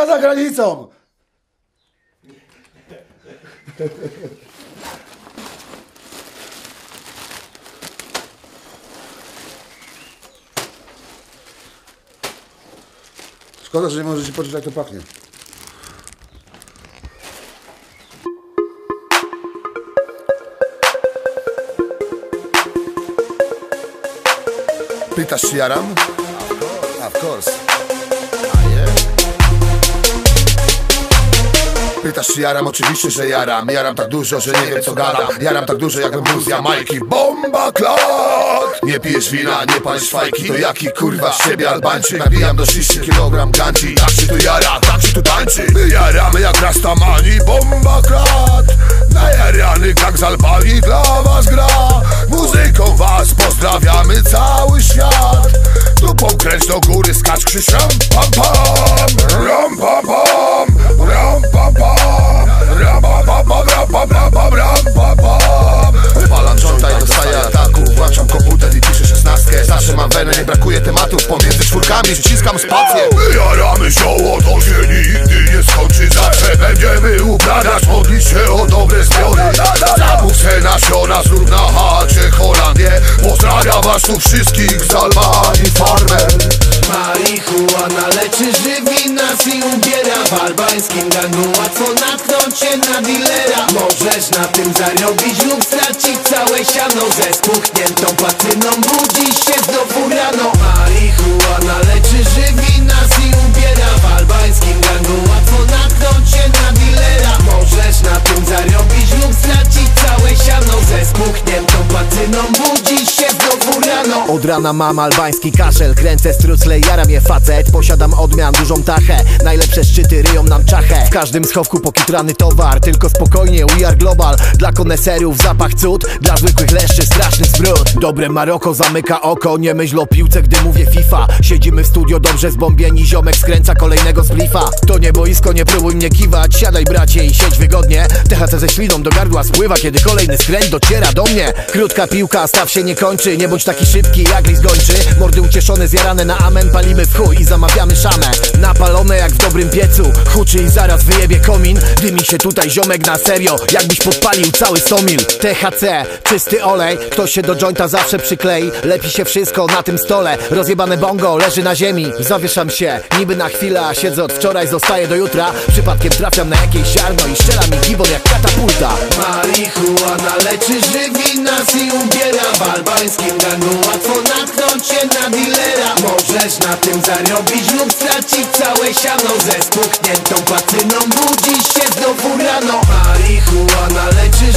mieszka za granicą. Szkoda, że nie możecie poczuć, jak to pachnie. Pytasz, czy jaram? Of course. Pytasz czy jaram? Oczywiście, że jaram. Jaram tak dużo, że nie wiem co gadam. Jaram tak dużo jak blues Jamajki. Bomba klat Nie pijesz wina, nie palisz fajki. To jaki kurwa z siebie Albańczyk Nabijam do szyszy kilogram ganci. Tak się tu jara, tak się tu tańczy? My jaramy jak Rastamani. Bomba klat Najarany gang z Albanii dla was gra. Muzyką was pozdrawiamy cały świat. Dupą kręć do góry, skacz krzyż ram pam pam. Ram pam pam mam wenę, nie brakuje tematów Pomiędzy czwórkami. Ściskam spację. My jaramy zioło, to się nigdy nie skończy Zawsze. Będziemy uprawiać, modlić się o dobre zbiory Zamów se nasiona, zrób na chacie Holandię. Pozdrawiam was tu wszystkich z Albanii Farmer żywi nas i ubiera. W albańskim gangu łatwo natknąć się na dealera. Możesz na tym zarobić lub stracić całe siano. Ze spuchniętą patyną budzisz się znowu rano. Marihuana Od rana mam albański kaszel Kręcę strucle, jaram je facet. Posiadam odmian, dużą tachę. Najlepsze szczyty ryją nam czachę. W każdym schowku pokitrany towar Tylko spokojnie, we are global. Dla koneserów zapach cud Dla zwykłych leszczy straszny zwrót. Dobre Maroko zamyka oko Nie myśl o piłce, gdy mówię FIFA. Siedzimy w studio dobrze zbombieni Ziomek skręca kolejnego splifa nie boisko, nie próbuj mnie kiwać. Siadaj bracie i siedź wygodnie. THC ze śliną do gardła spływa Kiedy kolejny skręt dociera do mnie. Krótka piłka, staw się nie kończy. Nie bądź taki szybki jak lis gończy. Mordy ucieszone, zjarane na amen Palimy w chuj i zamawiamy szamę. Napalone jak w dobrym piecu Huczy i zaraz wyjebie komin. Dymi się tutaj ziomek na serio Jakbyś podpalił cały somil THC, czysty olej Ktoś się do jointa zawsze przyklei. Lepi się wszystko na tym stole Rozjebane bongo leży na ziemi. Zawieszam się, niby na chwilę A siedzę od wczoraj, zostaję do jutra Przypadkiem trafiam na jakieś ziarno I strzela mi gibon jak katapulta. Marihuana leczy, żywi nas i ubiera. W albańskim gangu łatwo natknąć się na dealera. Możesz na tym zarobić lub stracić całe siano. Ze spuchniętą patyną budzisz się znowu rano. Marihuana leczy,